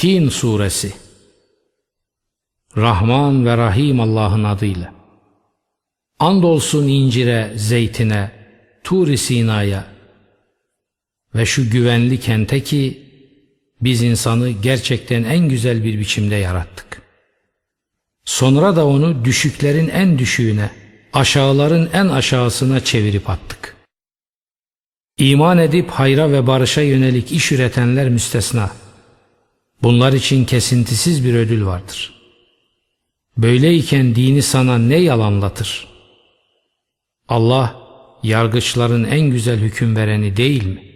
Tin Suresi Rahman ve Rahim Allah'ın adıyla. Andolsun incire, zeytine, Tur-i Sina'ya ve şu güvenli kente ki biz insanı gerçekten en güzel bir biçimde yarattık. Sonra da onu düşüklerin en düşüğüne, aşağıların en aşağısına çevirip attık. İman edip hayra ve barışa yönelik iş üretenler müstesna. Bunlar için kesintisiz bir ödül vardır. Böyleyken dini sana ne yalanlatır? Allah yargıçların en güzel hüküm vereni değil mi?